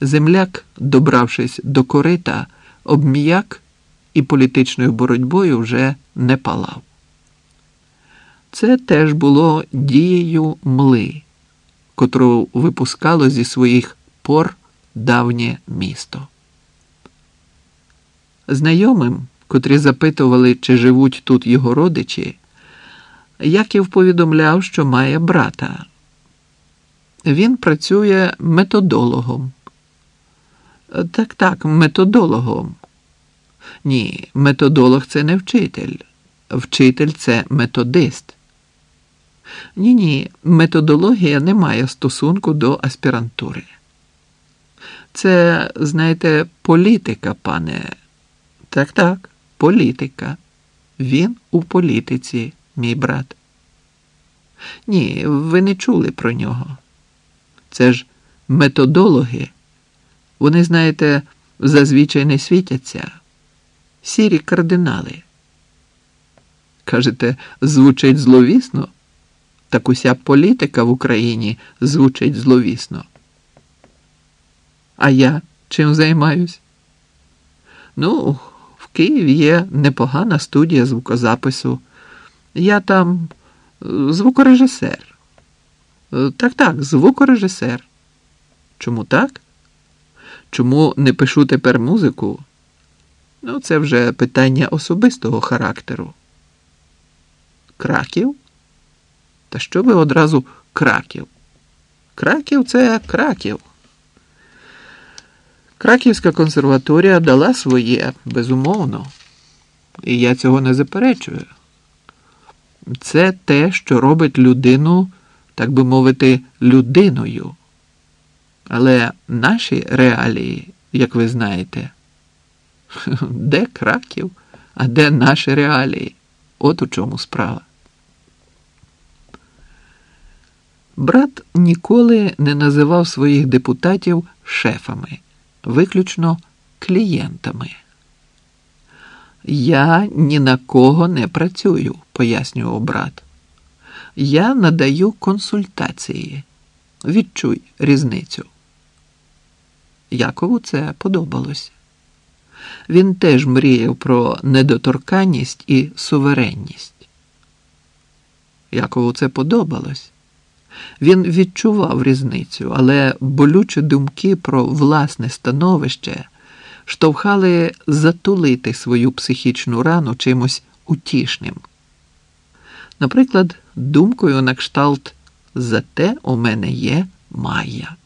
земляк, добравшись до корита, обм'як і політичною боротьбою вже не палав. Це теж було дією мли, котру випускало зі своїх пор давнє місто. Знайомим, котрі запитували, чи живуть тут його родичі, Яків повідомляв, що має брата. Він працює методологом. Так, так, методологом. Ні, методолог це не вчитель. Вчитель це методист. Ні, ні, методологія не має стосунку до аспірантури. Це, знаєте, політика, пане. Так, так, політика. Він у політиці, мій брат. Ні, ви не чули про нього. Це ж методологи. Вони, знаєте, зазвичай не світяться. Сірі кардинали. Кажете, звучить зловісно? Так уся політика в Україні звучить зловісно. А я чим займаюсь? Ну, в Києві є непогана студія звукозапису. Я там е, звукорежисер. Е, Так, так, звукорежисер. Чому так? Чому не пишу тепер музику? Ну, це вже питання особистого характеру. Краків? Та що ви одразу краків? Краків це краків. Краківська консерваторія дала своє, безумовно, і я цього не заперечую. Це те, що робить людину, так би мовити, людиною. Але наші реалії, як ви знаєте, де краків, а де наші реалії? От у чому справа. Брат ніколи не називав своїх депутатів шефами, виключно клієнтами. Я ні на кого не працюю, пояснював брат. Я надаю консультації. Відчуй різницю. Якову це подобалося. Він теж мріяв про недоторканність і суверенність. Якову це подобалось. Він відчував різницю, але болючі думки про власне становище штовхали затулити свою психічну рану чимось утішним. Наприклад, думкою на кшталт Зате у мене є Майя.